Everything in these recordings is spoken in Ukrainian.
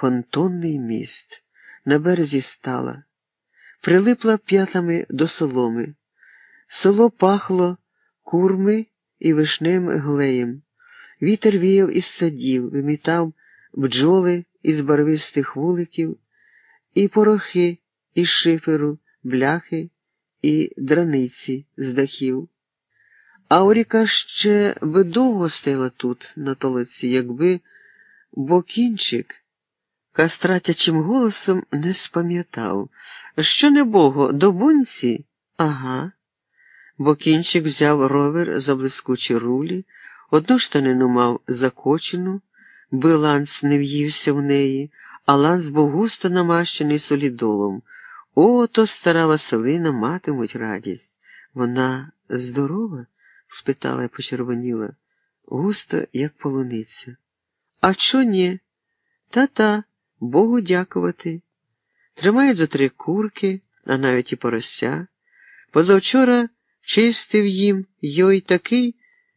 понтонний міст. На березі стала, прилипла п'ятами до соломи. Село пахло курми і вишневим глеєм. Вітер віяв із садів, вимітав бджоли із барвистих вуликів, і порохи із шиферу, бляхи і драниці з дахів. Ауріка ще би довго стояла тут, на толиці, якби бокінчик кастратячим голосом не спам'ятав. Що не бого, до бунці? Ага. Бокінчик взяв ровер за блискучі рулі, одну штанину мав закочену, би ланц не в'ївся в неї, а ланц був густо намащений солідолом. О, то стара Василина матимуть радість. Вона здорова? спитала і почервоніла, густо, як полуниця. А чо ні? Та-та, Богу дякувати. Тримають за три курки, а навіть і порося. Позавчора чистив їм йой такий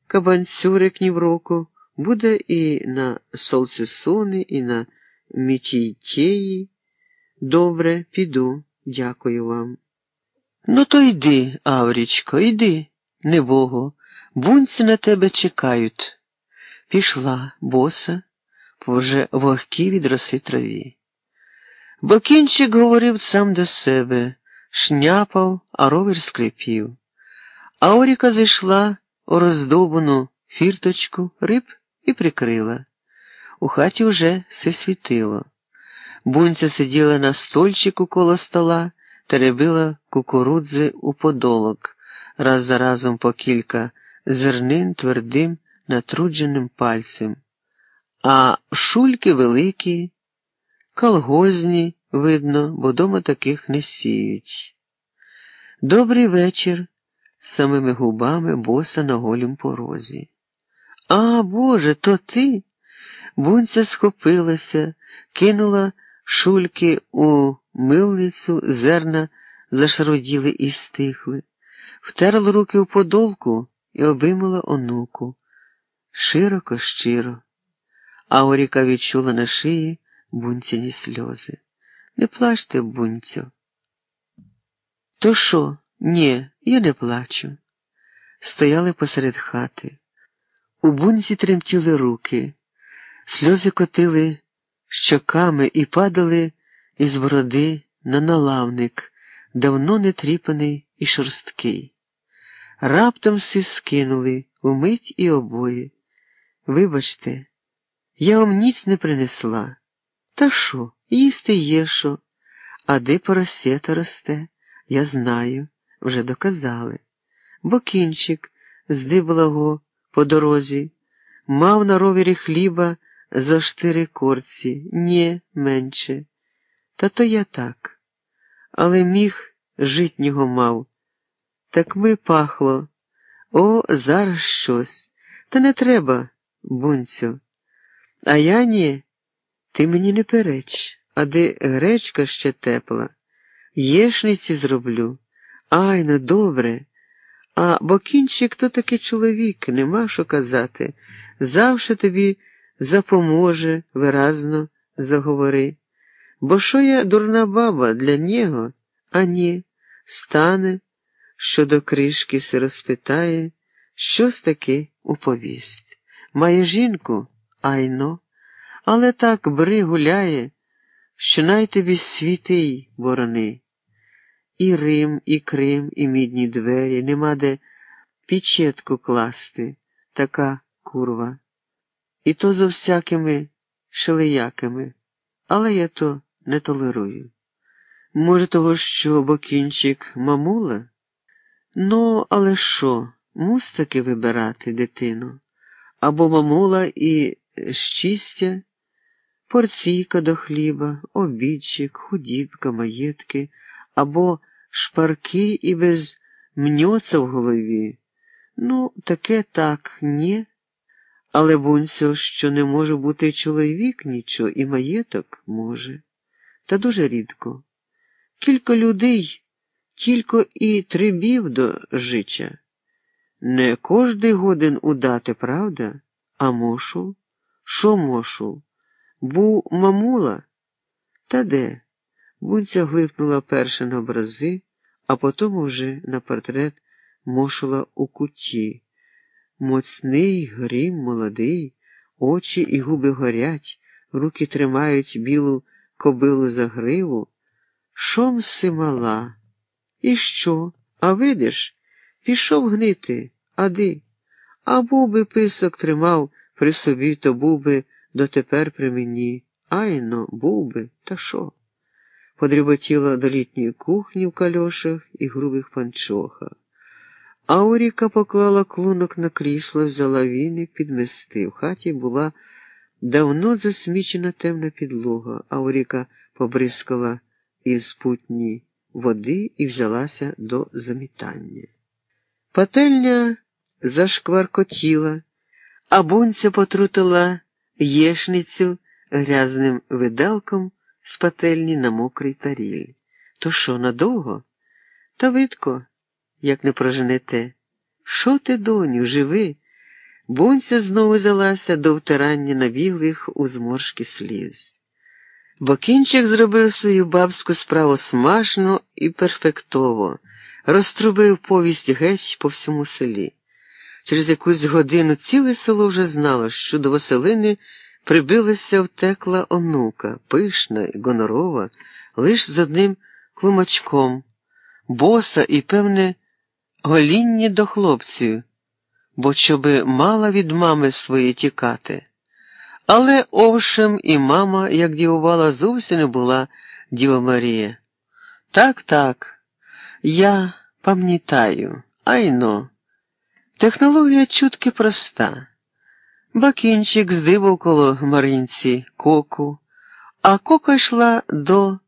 кабанцюрик ні в року, буде і на солцесони, і на мітійтєї. Добре, піду, дякую вам. Ну, то йди, Аврічко, йди, не Богу, бунці на тебе чекають. Пішла боса вже вогкій від роси траві. Бокінчик говорив сам до себе, шняпав, а ровер скрипів. А Оріка зайшла у роздобану фірточку, риб і прикрила. У хаті вже все світило. Бунця сиділа на стольчику коло стола, теребила кукурудзи у подолок, раз за разом по кілька зернин твердим, натрудженим пальцем. А шульки великі, колгозні, видно, бо дома таких не сіють. Добрий вечір, самими губами боса на голім порозі. А, Боже, то ти? Бунця схопилася, кинула шульки у милницю, зерна зашароділи і стихли, втерла руки у подолку і обимала онуку. Широко, щиро. Ауріка відчула на шиї бунціні сльози. Не плачте, бунцю. То що? Ні, я не плачу. Стояли посеред хати. У бунці тремтіли руки, сльози котили щоками і падали із бороди на налавник, давно не тріпаний і шорсткий. Раптом всі скинули умить і обоє. Вибачте. Я вам ніч не принесла. Та що, їсти є що, а де поросєта росте, я знаю, вже доказали. Бо кінчик здиблаго по дорозі, мав на ровері хліба за штири корці, ні менше. Та то я так. Але міг житнього мав. Так ми пахло. О, зараз щось. Та не треба, бунцю. А я ні, ти мені не переч, а де гречка ще тепла. Єшниці зроблю. Ай, ну добре. А бокінчик то такий чоловік, нема що казати. Завше тобі запоможе, виразно заговори. Бо що я дурна баба для нього, а ні, стане, що до кришки се розпитає, щось таки уповість. Має жінку? Айно, але так бри гуляє, що най тобі світий борони. І Рим, і Крим, і мідні двері, нема де пічетку класти, така курва. І то зо всякими шелеяками, але я то не толерую. Може, того, що бокінчик мамула? Ну, але що, мус таки вибирати дитину? Або мамула і щастя, порційка до хліба, обідчик, худібка, маєтки, або шпарки і без мньоца в голові. Ну, таке так, ні. Але бунцю, що не може бути чоловік нічого, і маєток може, та дуже рідко. Кілька людей, тільки і трибів до жича. Не кожний годин удати, правда, а мошу. Що мошу? Був мамула, Та де? Бунця глипнула перше на образи, а потім уже на портрет мошула у куті. Моцний, грім, молодий, очі і губи горять, руки тримають білу кобилу за гриву. Шомси мала. І що? А видиш, пішов гнити, ади. А був би писок тримав при собі, то був би дотепер при мені. Айно, був би, та що? Подріботіла до літньої кухні в кальошах і грубих панчохах. Ауріка поклала клунок на крісло, взяла віник, підмести. В хаті була давно засмічена темна підлога. Ауріка побризкала із путні води і взялася до замітання. Пательня зашкваркотіла, а бунця потрутила єшницю грязним видалком з пательні на мокрий таріль. То що, надовго? Та видко, як не проженете. Що ти, доню, живи? Бунця знову взялася до втирання набіглих у зморшки сліз. Бокінчик зробив свою бабську справу смашно і перфектово, розтрубив повість геть по всьому селі. Через якусь годину ціле село вже знало, що до Василини прибилася втекла онука, пишна і гонорова, лиш з одним клумачком, боса і, певне, гоління до хлопців, бо щоби мала від мами своєї тікати. Але овшем і мама, як дівувала, зовсім не була Діва Марія. Так, так, я пам'ятаю, айно. Технологія чутки проста. Бакінчик здибав коло Маринці коку, а кока йшла до